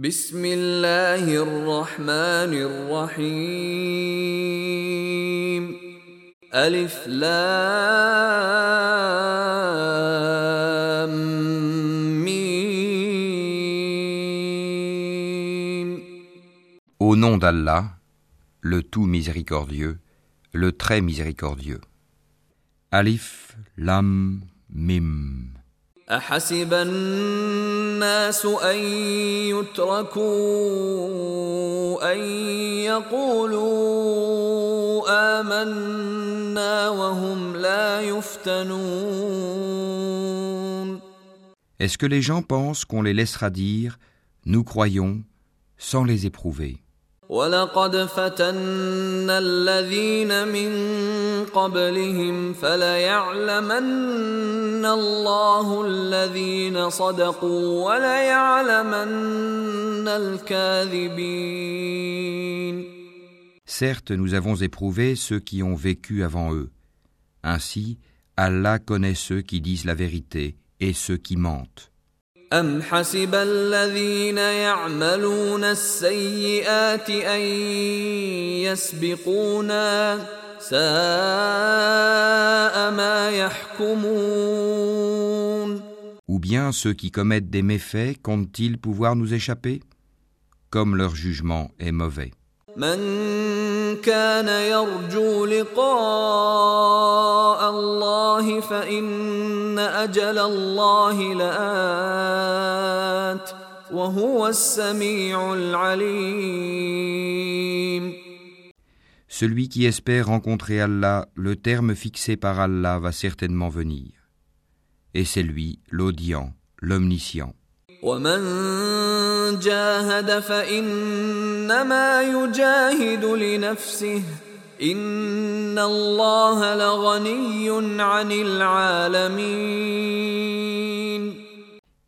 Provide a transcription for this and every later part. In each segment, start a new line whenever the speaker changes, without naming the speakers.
بسم الله الرحمن الرحيم ألف لام ميم
Au nom d'Allah, le tout miséricordieux, le très miséricordieux. Alif, Lam, Mim.
أحسب الناس أن يتركوا أن يقولوا آمنا وهم لا يفتنون
Est-ce que les gens pensent qu'on les laissera dire Nous croyons sans les éprouver
ولقد فتنا الذين من قبلهم فليعلمن الله الذين صدقوا وليعلمن الكاذبين
Certes, nous avons éprouvé ceux qui ont vécu avant eux. Ainsi, Allah connaît ceux qui disent la vérité et ceux qui mentent.
أم حسب الذين يعملون السيئات أن يسبقونا ساء ما يحكمون
Ou bien ceux qui commettent des méfaits comptent-ils pouvoir nous échapper Comme leur jugement est mauvais.
من كان يرجو لقاء الله فإن أجل الله لآت وهو السميع العليم
Celui qui espère rencontrer Allah, le terme fixé par Allah va certainement venir. Et c'est lui, l'audient, l'omniscient.
ومن جاهد فإنما يجاهد لنفسه إن الله لغني عن العالمين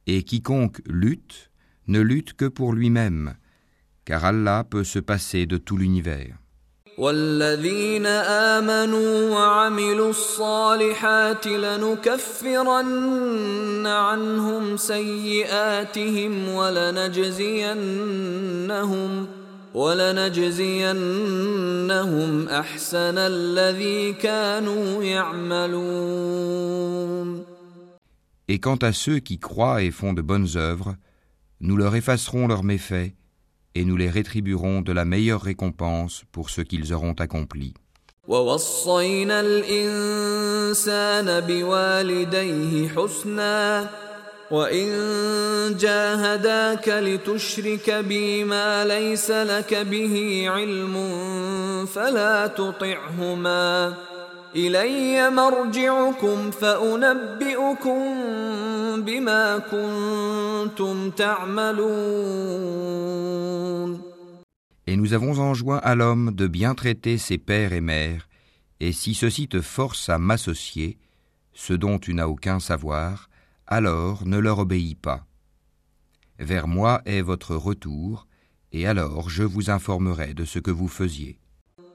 Et quiconque lutte, ne lutte que pour lui-même, car Allah peut se passer de tout l'univers.
والذين آمنوا وعملوا الصالحات لنكفرن عنهم سيئاتهم ولنجزينهم ولنجزينهم أحسن الذي كانوا يعملون.
Et quant à ceux qui croient et font de bonnes œuvres, nous leur effacerons leurs méfaits et nous les rétribuerons de la meilleure récompense pour ce qu'ils auront accompli.
ووصينا الإنسان بوالديه حسنا وإن جاهداك لتشرك بي ما ليس لك به علم فلا تطعهما إلي مرجعكم فأنبئكم بما كنتم تعملون
Et nous avons enjoint à l'homme de bien traiter ses pères et mères, et si ceux-ci te forcent à m'associer, ce dont tu n'as aucun savoir, alors ne leur obéis pas. Vers moi est votre retour, et alors je vous informerai de ce que vous faisiez.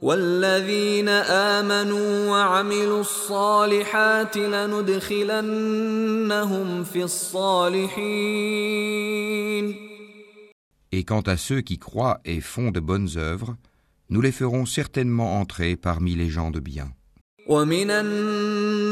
والذين آمنوا وعملوا الصالحات لندخلنهم في الصالحين
Et quant à ceux qui croient et font de bonnes œuvres, nous les ferons certainement entrer parmi les gens de bien.
ومن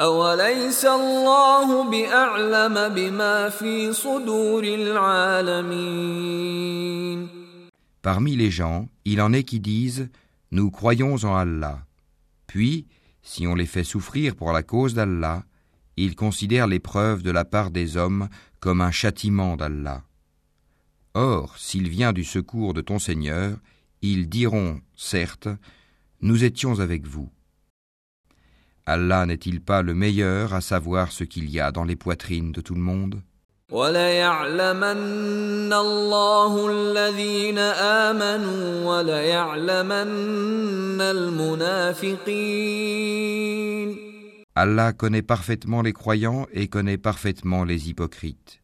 أوليس الله بأعلم بما في صدور العالمين
Parmi les gens, il en est qui disent Nous croyons en Allah. Puis, si on les fait souffrir pour la cause d'Allah, ils considèrent l'épreuve de la part des hommes comme un châtiment d'Allah. Or, s'il vient du secours de ton Seigneur, Ils diront, certes, nous étions avec vous. Allah n'est-il pas le meilleur à savoir ce qu'il y a dans les poitrines de tout le monde? Allah connaît parfaitement les croyants et connaît parfaitement les hypocrites.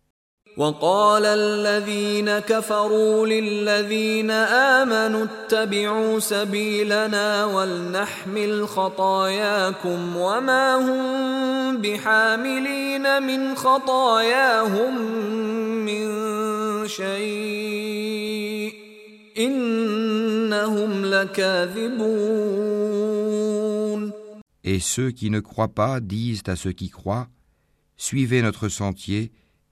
وقال الذين كفروا للذين آمنوا اتبعوا سبيلنا ولنحمل خطاياكم وما هم بحاملين من خطاياهم من شيء إنهم لكاذبون.
Et ceux qui ne croient pas disent à ceux qui croient, Suivez notre sentier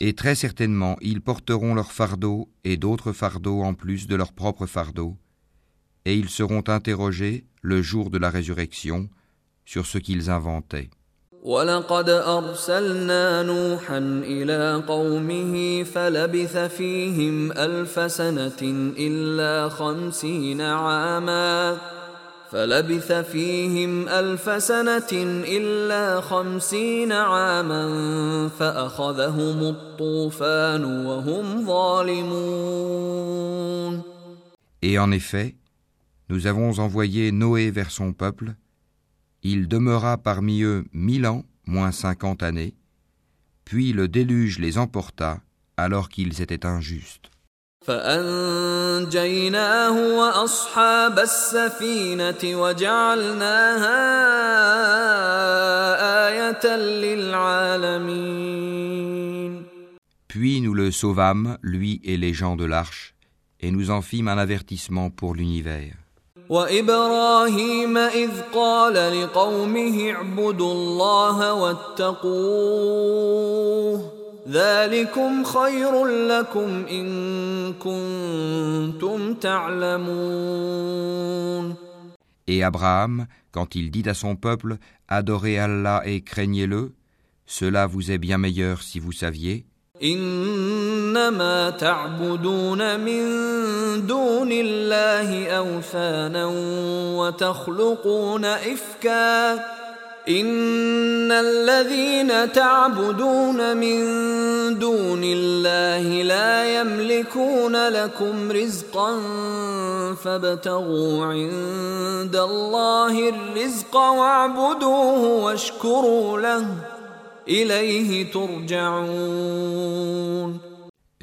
Et très certainement, ils porteront leur fardeau et d'autres fardeaux en plus de leur propre fardeau, et ils seront interrogés le jour de la résurrection sur ce qu'ils inventaient.
فلبث فيهم ألف سنة إلا خمسين عاما فأخذهم الطوفان وهم ظالمون
Et en effet, nous avons envoyé Noé vers son peuple. Il demeura parmi eux mille ans, moins cinquante années, puis le déluge les emporta alors qu'ils étaient injustes.
فأنجيناه وأصحاب السفينة وجعلناها آية للعالمين
Puis nous le sauvâmes, lui et les gens de l'arche, et nous en fîmes un avertissement pour l'univers.
وإبراهيم إذ قال لقومه اعبدوا الله واتقوه
Et Abraham, quand il dit à son peuple Adorez Allah et craignez-le, cela vous est bien meilleur si vous saviez.
إن الذين تعبدون من دون الله لا يملكون لكم رزقا فابتغوا عند الله الرزق واعبدوه واشكروا له إليه ترجعون.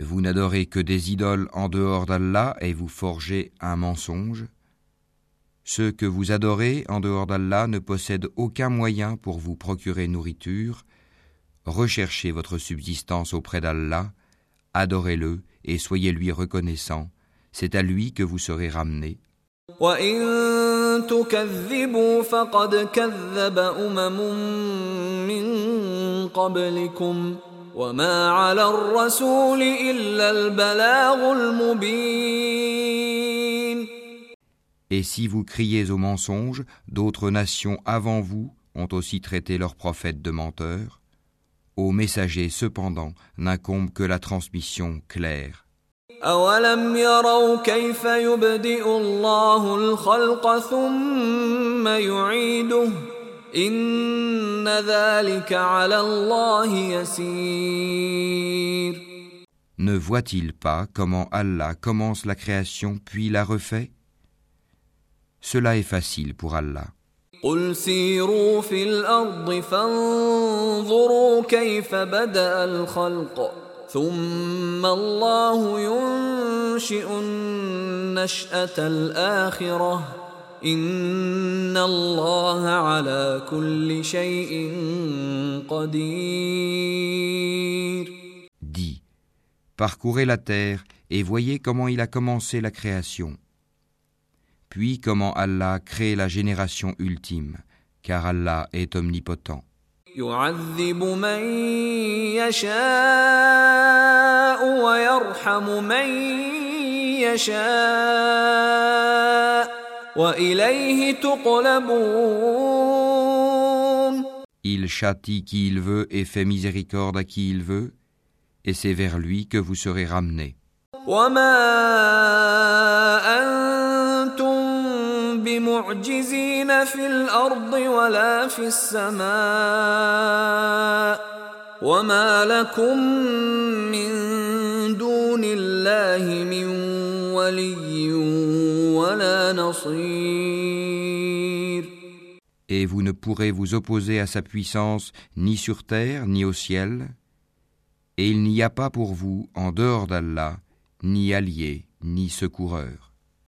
Vous n'adorez que des idoles en dehors d'Allah et vous forgez un mensonge. Ceux que vous adorez en dehors d'Allah ne possèdent aucun moyen pour vous procurer nourriture. Recherchez votre subsistance auprès d'Allah, adorez-le et soyez lui reconnaissant. C'est à lui que vous serez ramenés. Et si vous criez au mensonge, d'autres nations avant vous ont aussi traité leurs prophètes de menteurs. Aux messagers, cependant, n'incombe que la transmission claire. Ne voit-il pas comment Allah commence la création puis la refait? Cela est facile pour Allah. Dis, parcourez la terre et voyez comment il a commencé la création puis comment Allah crée la génération ultime, car Allah est omnipotent. Il châtie qui il veut et fait miséricorde à qui il veut, et c'est vers lui que vous serez ramenés.
وما أنتم بمعجزين في الأرض ولا في السماء وما لكم من دون الله من ولي ولا نصير
Et vous ne pourrez vous opposer à sa puissance ni sur terre ni au ciel, et il n'y a pas pour vous, en dehors d'Allah, ni allié, ni secoureur.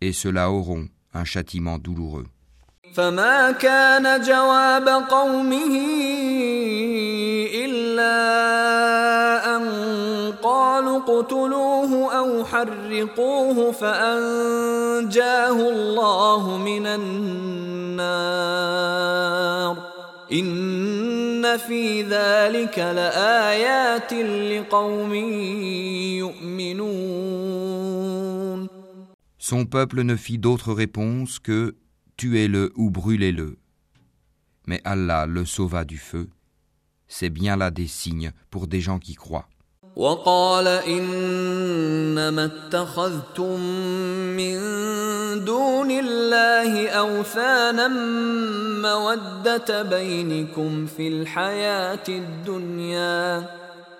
Et ceux-là auront un châtiment douloureux.
فما كان جواب قومه إلا أن قالوا اقتلوه أو حرقوه فأنجاه الله من النار إن في ذلك لآيات لقوم يؤمنون
Son peuple ne fit d'autre réponse que Tuez-le ou brûlez-le. Mais Allah le sauva du feu. C'est bien là des signes pour des gens qui croient.
وقال إنما اتخذتم من دون الله أوثانا مودة بينكم في الحياة الدنيا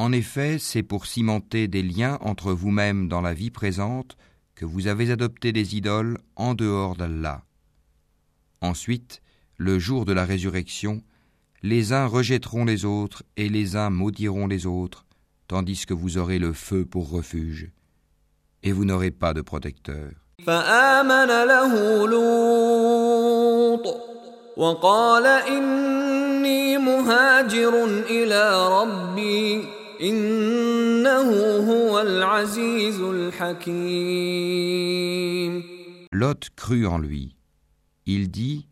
En effet, c'est pour cimenter des liens entre vous-mêmes dans la vie présente que vous avez adopté des idoles en dehors d'Allah. Ensuite, le jour de la résurrection, les uns rejetteront les autres et les uns maudiront les autres, tandis que vous aurez le feu pour refuge, et vous n'aurez pas de protecteur.
فآمن له لوط وقال إني مهاجر إلى ربي إنه هو العزيز الحكيم
Lot crut en lui. Il dit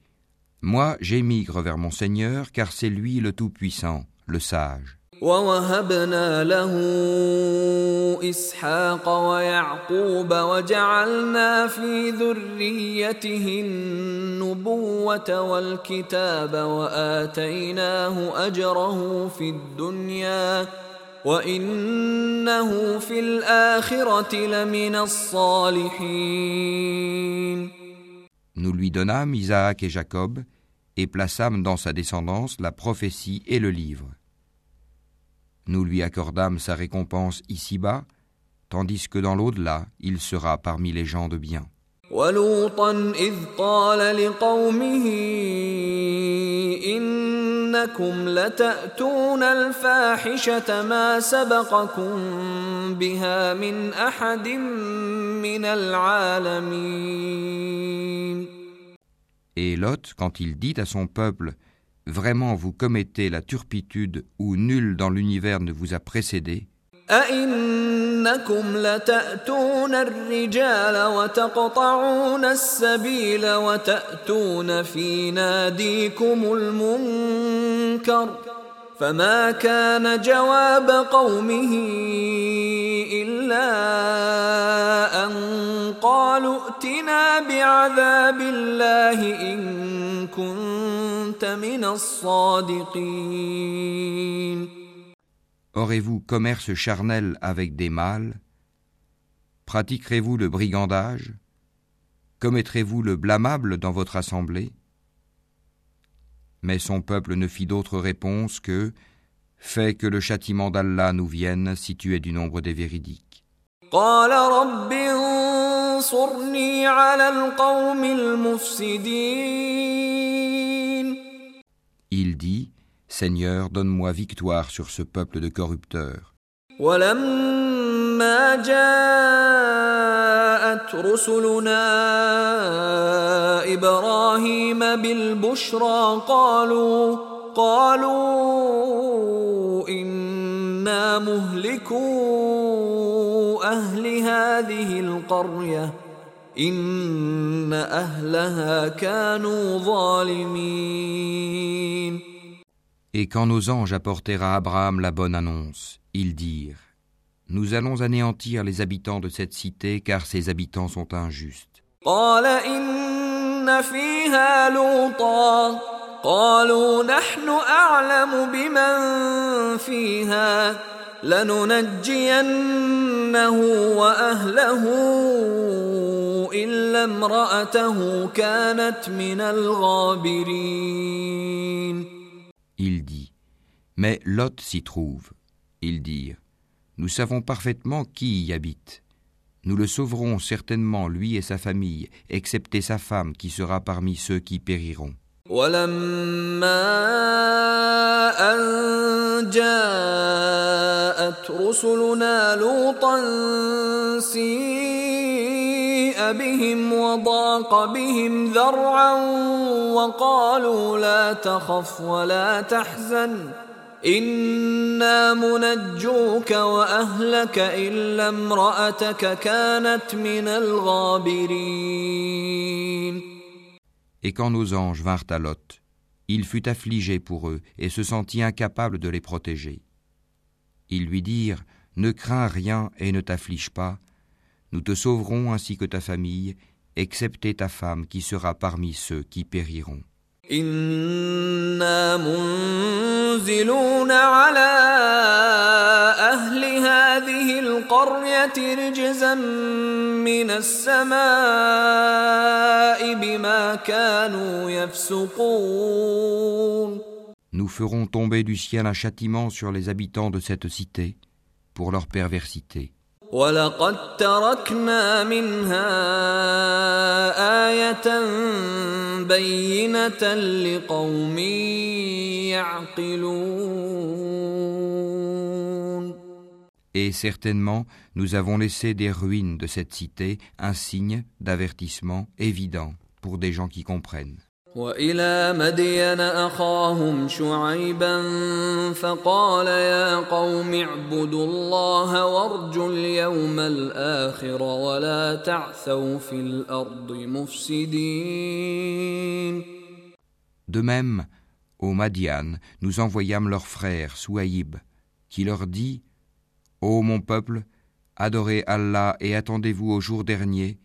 Moi j'émigre vers mon Seigneur, car c'est lui le Tout-Puissant, le sage.
ووهبنا له اسحاق ويعقوب وجعلنا في ذريته النبوه والكتاب واتيناه اجره في الدنيا وانه في الاخره لمن الصالحين
Nous lui donnâmes Isaac et Jacob, et plaçâmes dans sa descendance la prophétie et le livre. Nous lui accordâmes sa récompense ici-bas, tandis que dans l'au-delà, il sera parmi les gens de bien.
ولوطا إذ قال لقومه إنكم لتأتون الفاحشة ما سبقكم بها من أحد من العالمين
Et Lot, quand il dit à son peuple Vraiment vous commettez la turpitude où nul dans l'univers ne vous a précédé,
أئنكم لتأتون الرجال وتقطعون السبيل وتأتون في ناديكم المنكر فما كان جواب قومه إلا أن قالوا ائتنا بعذاب الله إن كنت من الصادقين
Aurez-vous commerce charnel avec des mâles? Pratiquerez-vous le brigandage? Commettrez-vous le blâmable dans votre assemblée? Mais son peuple ne fit d'autre réponse que Fais que le châtiment d'Allah nous vienne si tu es du nombre des véridiques. Il dit Seigneur, donne-moi victoire sur ce peuple de corrupteurs.
ولما جاءت رسلنا ابراهيم بالبشرى قالوا قالوا انا مهلكو اهل هذه القريه ان اهلها كانوا ظالمين
Et quand nos anges apportèrent à Abraham la bonne annonce, ils dirent Nous allons anéantir les habitants de cette cité car ses habitants sont injustes. Il dit, mais Lot s'y trouve. Ils dirent, nous savons parfaitement qui y habite. Nous le sauverons certainement, lui et sa famille, excepté sa femme qui sera parmi ceux qui périront.
بهم وضاق بهم ذرعا وقالوا لا تخف ولا تحزن إنا منجوك وأهلك إلا امرأتك كانت من الغابرين
Et quand nos anges vinrent à Lot, il fut affligé pour eux et se sentit incapable de les protéger. Ils lui dirent Ne crains rien et ne t'afflige pas, nous te sauverons ainsi que ta famille, excepté ta femme qui sera parmi ceux qui périront. Nous ferons tomber du ciel un châtiment sur les habitants de cette cité pour leur perversité.
ولقد تركنا منها آية بينة لقوم يعقلون
Et certainement, nous avons laissé des ruines de cette cité un signe d'avertissement évident pour des gens qui comprennent.
والى مدين اخاهم شعيبا فقال يا قوم اعبدوا الله وارجوا اليوم الاخر ولا تعثوا في الارض مفسدين
De même, au Madian, nous envoyâmes leur frère Souaïb, qui leur dit Ô mon peuple, adorez Allah et attendez-vous au jour dernier,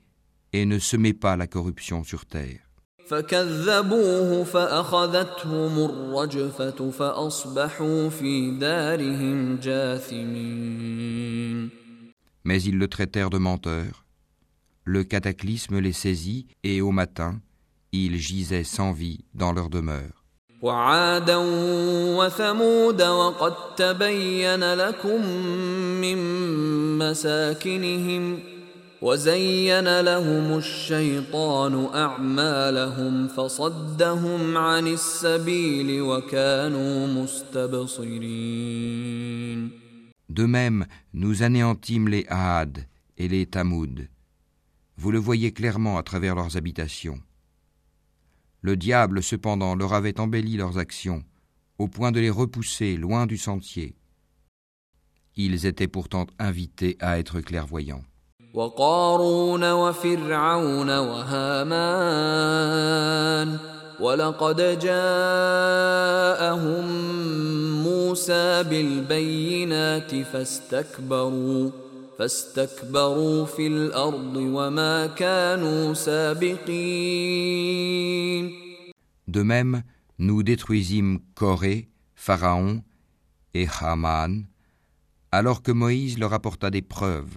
et ne semez pas la corruption sur terre.
فكذبوه فأخذتهم الرجفة فأصبحوا في دارهم جاثمين
Mais ils le traitèrent de menteur. Le cataclysme les saisit et au matin, ils gisaient sans vie dans leur demeure.
وعادا وثمود وقد تبين لكم من مساكنهم وزين لهم الشيطان اعمالهم فصدهم عن السبيل وكانوا مستبصرين
De même, nous anéantîmes les Ahad et les Tamoud. Vous le voyez clairement à travers leurs habitations. Le diable, cependant, leur avait embelli leurs actions, au point de les repousser loin du sentier. Ils étaient pourtant invités à être clairvoyants.
وقارون وفرعون وهامان ولقد جاءهم موسى بالبينات فاستكبروا فاستكبروا في الأرض وما كانوا سابقين.
De même, nous détruisîmes Corée, Pharaon et Haman, alors que Moïse leur apporta des preuves,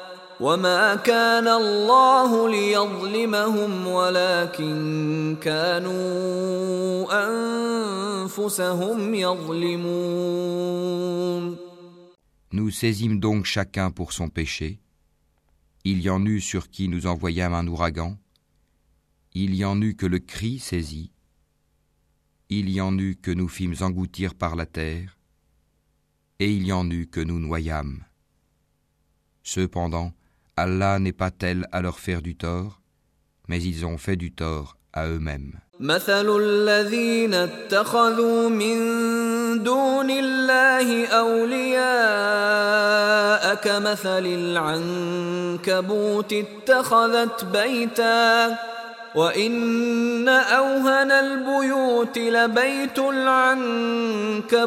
وما كان الله ليظلمهم ولكن كانوا أنفسهم يظلمون
Nous saisîmes donc chacun pour son péché. Il y en eut sur qui nous envoyâmes un ouragan. Il y en eut que le cri saisit. Il y en eut que nous fîmes engloutir par la terre. Et il y en eut que nous noyâmes. Cependant, Allah n'est pas tel à leur faire du tort, mais ils ont fait du tort à eux-mêmes.
دون الله أولياء كمثل العنكبوت اتخذت بيتا وإن أوهن البيوت لبيت العنكبوت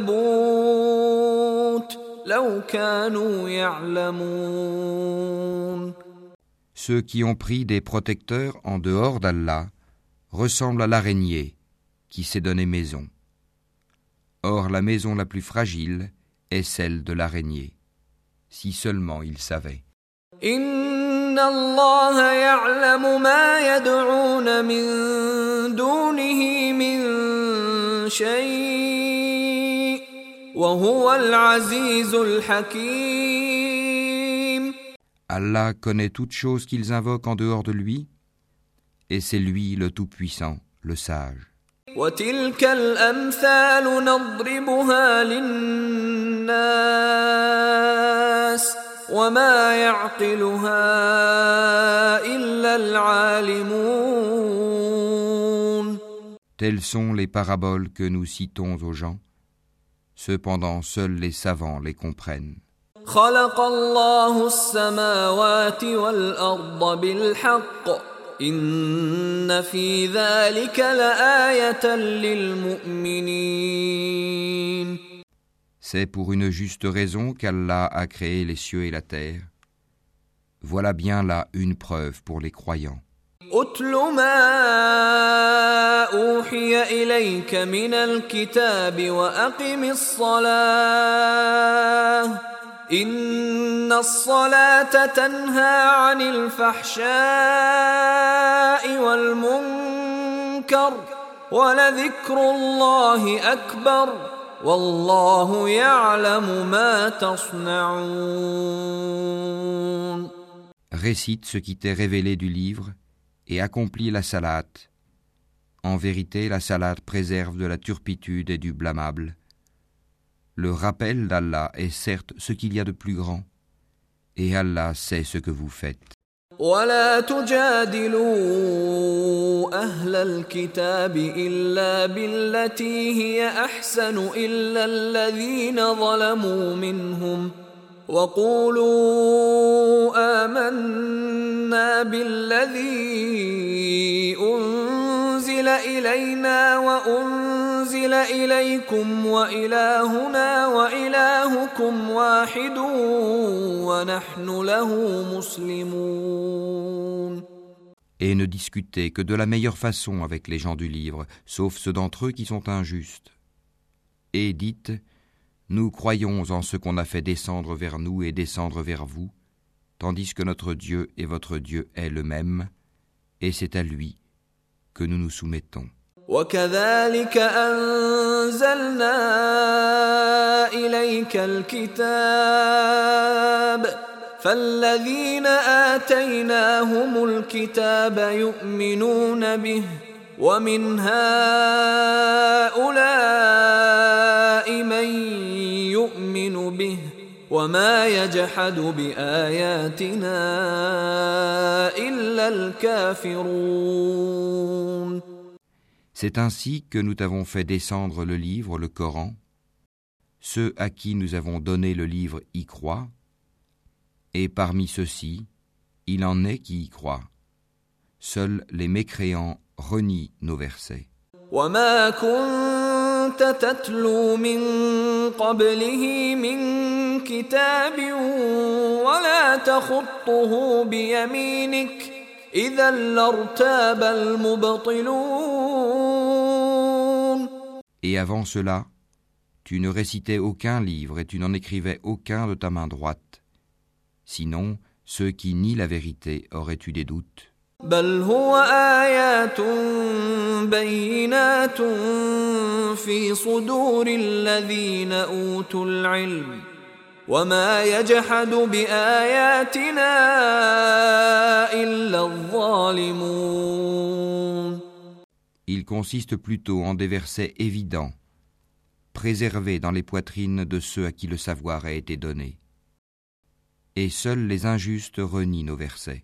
لو كانوا يعلمون
Ceux qui ont pris des protecteurs en dehors d'Allah ressemblent à l'araignée qui s'est donné maison. Or la maison la plus fragile est celle de l'araignée, si seulement il savait. Allah connaît toutes choses qu'ils invoquent en dehors de lui, et c'est lui le Tout-Puissant, le Sage.
وتلك الأمثال نضربها للناس وما يعقلها إلا العالمون
Telles sont les paraboles que nous citons aux gens. Cependant, seuls les savants les comprennent. C'est pour une juste raison qu'Allah a créé les cieux et la terre. Voilà bien là une preuve pour les croyants.
إن الصلاة تنهى عن الفحشاء والمنكر ولذكر الله أكبر والله يعلم ما تصنعون.
Récite ce qui t'est révélé du livre et accomplis la salate. En vérité, la salate préserve de la turpitude et du blâmable. Le rappel d'Allah est certes ce qu'il y a de plus grand, et Allah sait ce que vous faites.
ولا تجادلوا أهل الكتاب إلا بالتي هي أحسن إلا الذين ظلموا منهم وقولوا آمنا بالذي أنزل إلينا وأنزل Et
ne discutez que de la meilleure façon avec les gens du livre, sauf ceux d'entre eux qui sont injustes. Et dites, nous croyons en ce qu'on a fait descendre vers nous et descendre vers vous, tandis que notre Dieu et votre Dieu est le même, et c'est à lui que nous nous soumettons.
وكذلك أنزلنا إليك الكتاب فالذين آتيناهم الكتاب يؤمنون به ومن هؤلاء من يؤمن به وما يجحد بآياتنا إلا الكافرون
C'est ainsi que nous t'avons fait descendre le livre, le Coran. Ceux à qui nous avons donné le livre y croient, et parmi ceux-ci, il en est qui y croient. Seuls les mécréants renient nos versets.
وما كنت تتلو من قبله من كتاب ولا تخطه بيمينك إذا لارتاب المبطلون
Et avant cela, tu ne récitais aucun livre et tu n'en écrivais aucun de ta main droite. Sinon, ceux qui nient la vérité auraient eu des doutes.
بل هو آيات بينات في صدور الذين أوتوا العلم وما يجحد بآياتنا إلا الظالمون
Il consiste plutôt en des versets évidents, préservés dans les poitrines de ceux à qui le savoir a été donné. Et seuls les injustes renient nos versets.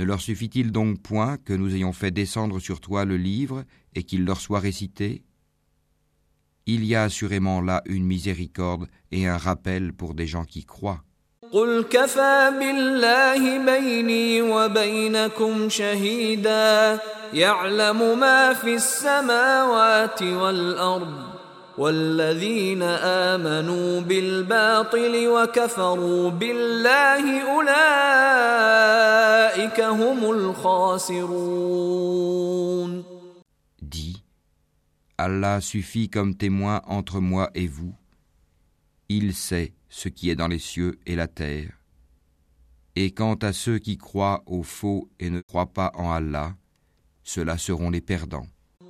Ne leur suffit-il donc point que nous ayons fait descendre sur toi le livre et qu'il leur soit récité? Il y a assurément là une miséricorde et un rappel pour des gens qui croient.
والذين امنوا بالباطل وكفروا بالله اولئك هم الخاسرون
Dis, Allah suffit comme témoin entre moi et vous. Il sait ce qui est dans les cieux et la terre. Et quant à ceux qui croient au faux et ne croient pas en Allah, ceux-là seront les perdants.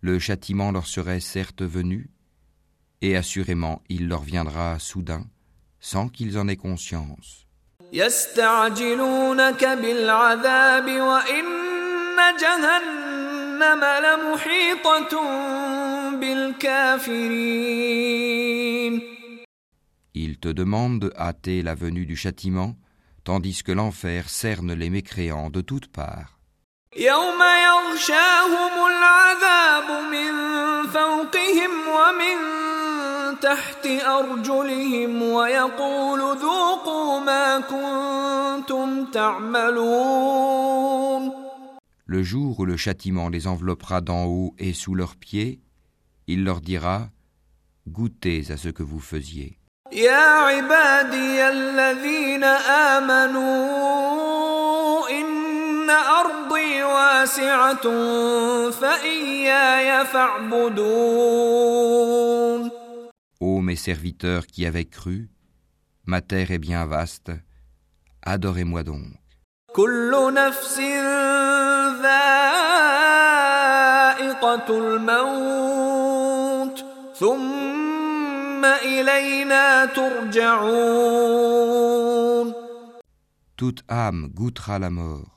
le châtiment leur serait certes venu, et assurément il leur viendra soudain, sans qu'ils en aient conscience. Ils te demandent de hâter la venue du châtiment, tandis que l'enfer cerne les mécréants de toutes parts.
يوم يغشاهم العذاب من فوقهم ومن تحت أرجلهم ويقول ذوقوا ما كنتم تعملون
Le jour où le châtiment les enveloppera d'en haut et sous leurs pieds, il leur dira Goûtez à ce que vous faisiez.
يا عبادي الذين آمنوا إن أرضي واسعة فإياي فاعبدون
Ô mes serviteurs qui avez cru, ma terre est bien vaste, adorez-moi donc.
كل نفس ذائقة الموت ثم إلينا ترجعون
Toute âme goûtera la mort,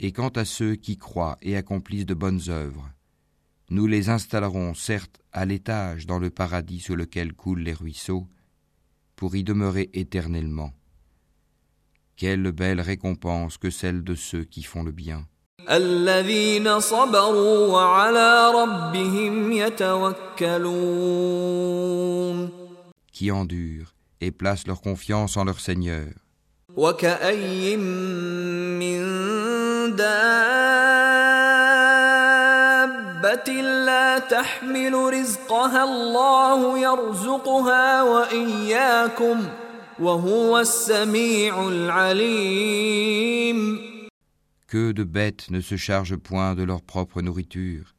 Et quant à ceux qui croient et accomplissent de bonnes œuvres, nous les installerons certes à l'étage dans le paradis sous lequel coulent les ruisseaux, pour y demeurer éternellement. Quelle belle récompense que celle de ceux qui font le bien. Qui endurent et placent leur confiance en leur Seigneur. Que de bêtes ne se chargent point de leur propre nourriture.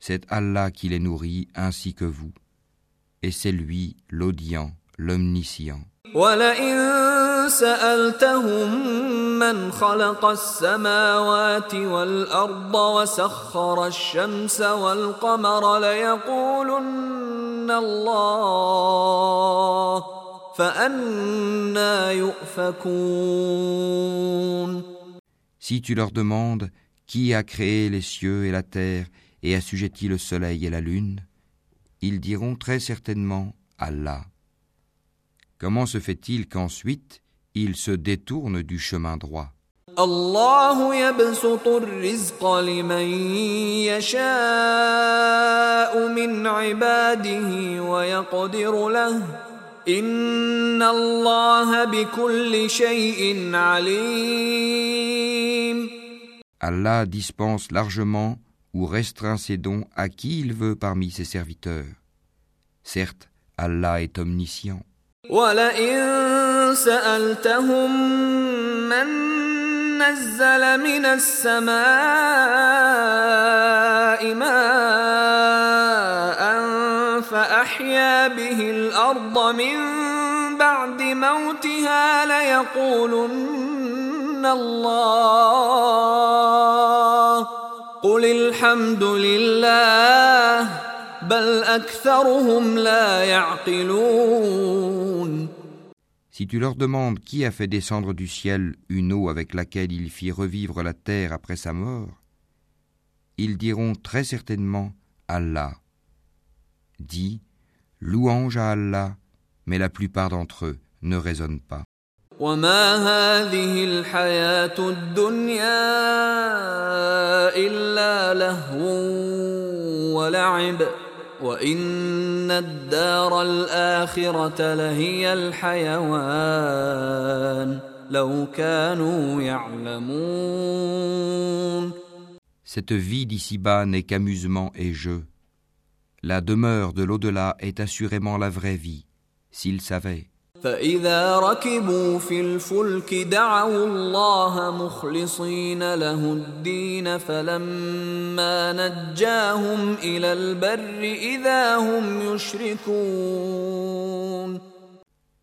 C'est Allah qui les nourrit ainsi que vous. Et c'est lui l'audient, l'omniscient. Si tu leur demandes qui a créé les cieux et la terre et assujetti le soleil et la lune, ils diront très certainement Allah. Comment se fait-il qu'ensuite ils se détournent du chemin droit Allah dispense largement ou restreint ses dons à qui il veut parmi ses serviteurs. Certes, Allah est omniscient.
فأحيا به الأرض من بعد موتها ليقولن الله. قل الحمد لله بل أكثرهم لا يعقلون.
Si tu leur demandes qui a fait descendre du ciel une eau avec laquelle il fit revivre la terre après sa mort, ils diront très certainement Allah dit Louange à Allah, mais la plupart d'entre eux ne raisonnent pas. Cette vie d'ici-bas n'est qu'amusement et jeu. La demeure de l'au-delà est assurément la vraie vie, s'ils savaient.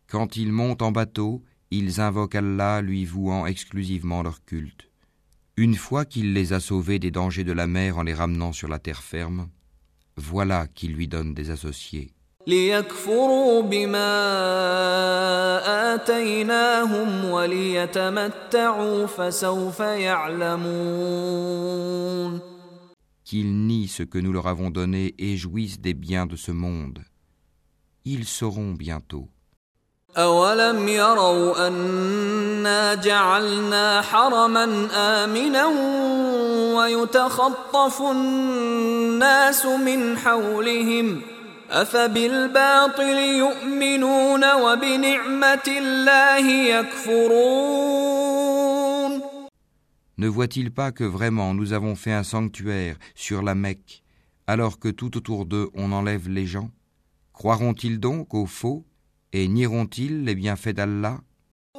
Quand ils montent en bateau, ils invoquent Allah lui vouant exclusivement leur culte. Une fois qu'il les a sauvés des dangers de la mer en les ramenant sur la terre ferme, voilà qui lui donne des associés. Qu'ils nient ce que nous leur avons donné et jouissent des biens de ce monde. Ils sauront bientôt.
أولم يروا أنا جعلنا حرما آمنا ويتخطف الناس من حولهم أفبالباطل يؤمنون وبنعمة الله يكفرون
Ne voit-il pas que vraiment nous avons fait un sanctuaire sur la Mecque alors que tout autour d'eux on enlève les gens Croiront-ils donc au faux et nieront-ils les bienfaits d'Allah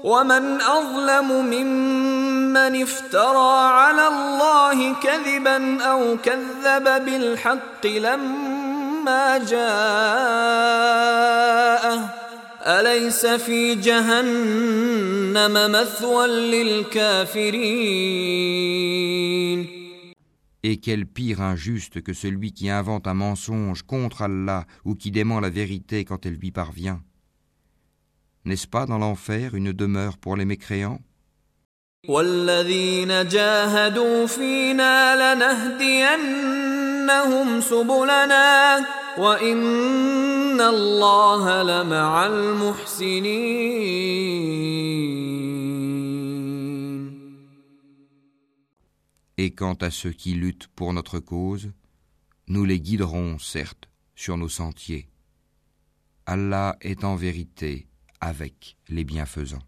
ومن اظلم ممن افترى على الله كذبا او كذب بالحق لما جاءه اليس في جهنم مثوى للكافرين
Et quel pire injuste que celui qui invente un mensonge contre Allah ou qui dément la vérité quand elle lui parvient. N'est-ce pas dans l'enfer une demeure pour les mécréants Et quant à ceux qui luttent pour notre cause, nous les guiderons, certes, sur nos sentiers. Allah est en vérité avec les bienfaisants.